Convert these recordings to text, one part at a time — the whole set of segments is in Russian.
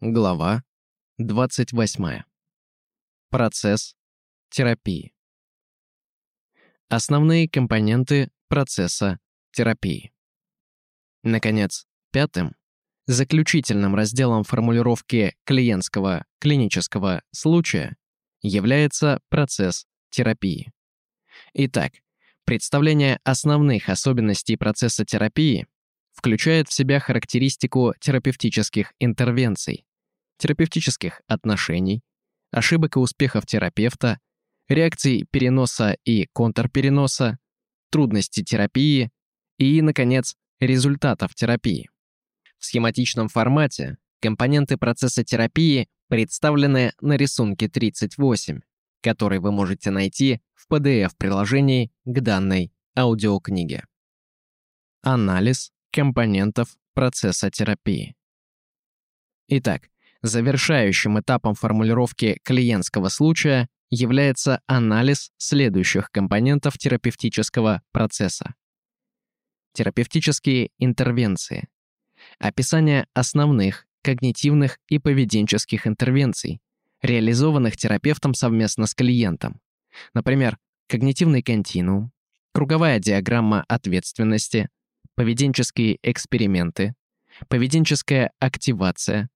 Глава 28. Процесс терапии. Основные компоненты процесса терапии. Наконец, пятым, заключительным разделом формулировки клиентского клинического случая является процесс терапии. Итак, представление основных особенностей процесса терапии включает в себя характеристику терапевтических интервенций, терапевтических отношений, ошибок и успехов терапевта, реакций переноса и контрпереноса, трудностей терапии и, наконец, результатов терапии. В схематичном формате компоненты процесса терапии представлены на рисунке 38, который вы можете найти в PDF-приложении к данной аудиокниге. Анализ компонентов процесса терапии. Итак, завершающим этапом формулировки клиентского случая является анализ следующих компонентов терапевтического процесса. Терапевтические интервенции. Описание основных когнитивных и поведенческих интервенций, реализованных терапевтом совместно с клиентом. Например, когнитивный континуум, круговая диаграмма ответственности, поведенческие эксперименты, поведенческая активация,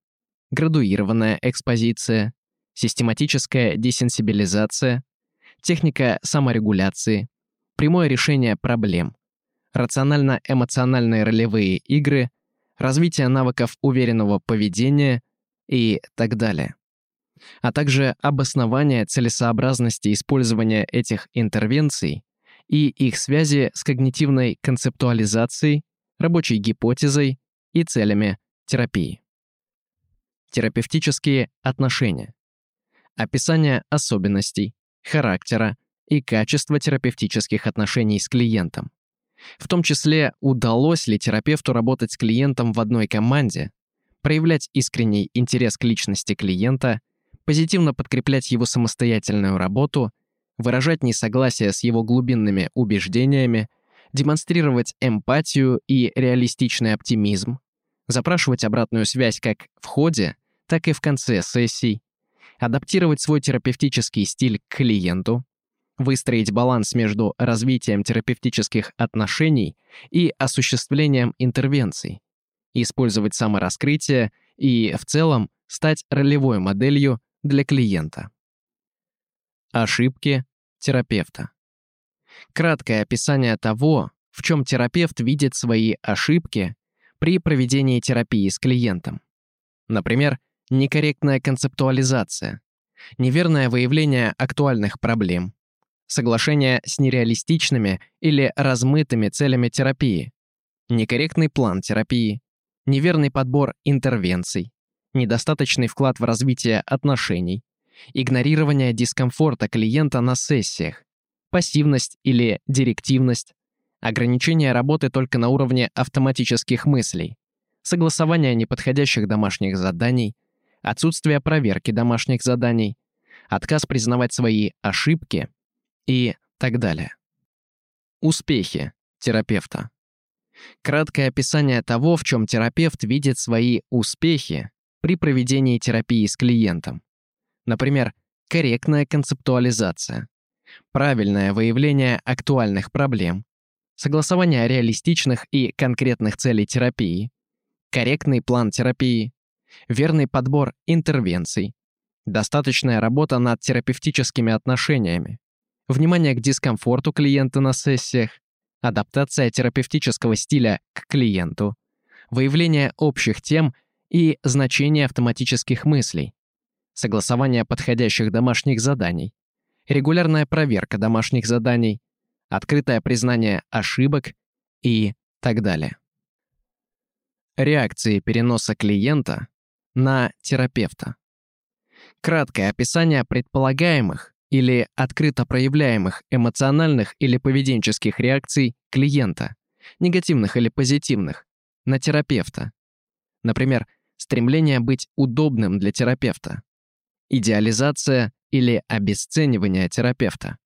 градуированная экспозиция, систематическая десенсибилизация, техника саморегуляции, прямое решение проблем, рационально-эмоциональные ролевые игры, развитие навыков уверенного поведения и так далее. А также обоснование целесообразности использования этих интервенций и их связи с когнитивной концептуализацией, рабочей гипотезой и целями терапии. Терапевтические отношения. Описание особенностей, характера и качества терапевтических отношений с клиентом. В том числе, удалось ли терапевту работать с клиентом в одной команде, проявлять искренний интерес к личности клиента, позитивно подкреплять его самостоятельную работу выражать несогласие с его глубинными убеждениями, демонстрировать эмпатию и реалистичный оптимизм, запрашивать обратную связь как в ходе, так и в конце сессий, адаптировать свой терапевтический стиль к клиенту, выстроить баланс между развитием терапевтических отношений и осуществлением интервенций, использовать самораскрытие и, в целом, стать ролевой моделью для клиента. Ошибки терапевта. Краткое описание того, в чем терапевт видит свои ошибки при проведении терапии с клиентом. Например, некорректная концептуализация, неверное выявление актуальных проблем, соглашение с нереалистичными или размытыми целями терапии, некорректный план терапии, неверный подбор интервенций, недостаточный вклад в развитие отношений, игнорирование дискомфорта клиента на сессиях, пассивность или директивность, ограничение работы только на уровне автоматических мыслей, согласование неподходящих домашних заданий, отсутствие проверки домашних заданий, отказ признавать свои ошибки и так далее. Успехи терапевта. Краткое описание того, в чем терапевт видит свои успехи при проведении терапии с клиентом. Например, корректная концептуализация, правильное выявление актуальных проблем, согласование реалистичных и конкретных целей терапии, корректный план терапии, верный подбор интервенций, достаточная работа над терапевтическими отношениями, внимание к дискомфорту клиента на сессиях, адаптация терапевтического стиля к клиенту, выявление общих тем и значение автоматических мыслей, согласование подходящих домашних заданий, регулярная проверка домашних заданий, открытое признание ошибок и так далее. Реакции переноса клиента на терапевта. Краткое описание предполагаемых или открыто проявляемых эмоциональных или поведенческих реакций клиента, негативных или позитивных, на терапевта. Например, стремление быть удобным для терапевта, идеализация или обесценивание терапевта,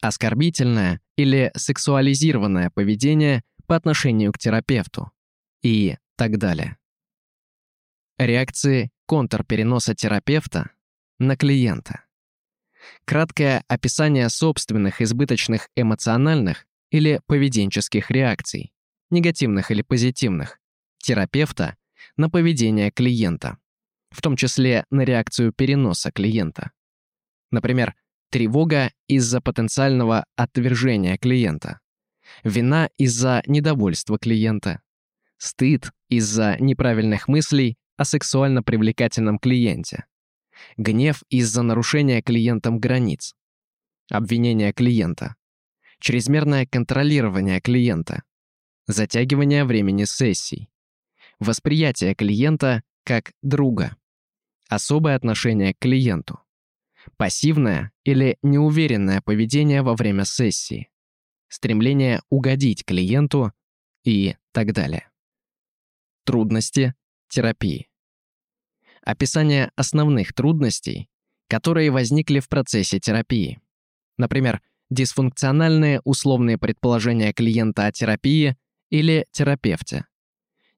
оскорбительное или сексуализированное поведение по отношению к терапевту и так далее. Реакции контрпереноса терапевта на клиента. Краткое описание собственных избыточных эмоциональных или поведенческих реакций, негативных или позитивных, терапевта на поведение клиента, в том числе на реакцию переноса клиента. Например, тревога из-за потенциального отвержения клиента, вина из-за недовольства клиента, стыд из-за неправильных мыслей о сексуально привлекательном клиенте, гнев из-за нарушения клиентом границ, обвинение клиента, чрезмерное контролирование клиента, затягивание времени сессий, восприятие клиента как друга, особое отношение к клиенту, пассивное или неуверенное поведение во время сессии, стремление угодить клиенту и так далее. Трудности терапии. Описание основных трудностей, которые возникли в процессе терапии. Например, дисфункциональные условные предположения клиента о терапии или терапевте,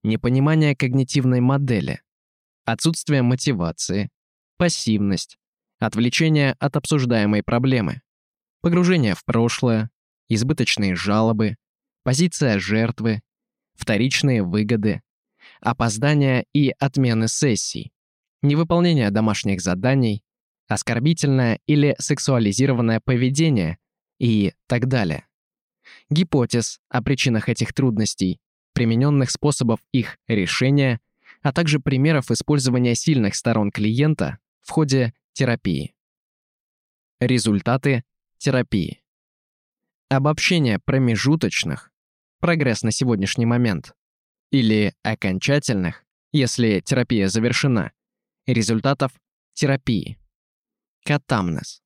непонимание когнитивной модели, отсутствие мотивации, пассивность, отвлечение от обсуждаемой проблемы, погружение в прошлое, избыточные жалобы, позиция жертвы, вторичные выгоды, опоздания и отмены сессий, невыполнение домашних заданий, оскорбительное или сексуализированное поведение и так далее. Гипотез о причинах этих трудностей, примененных способов их решения, а также примеров использования сильных сторон клиента в ходе терапии. Результаты терапии. Обобщение промежуточных, прогресс на сегодняшний момент, или окончательных, если терапия завершена, результатов терапии. Катамнез.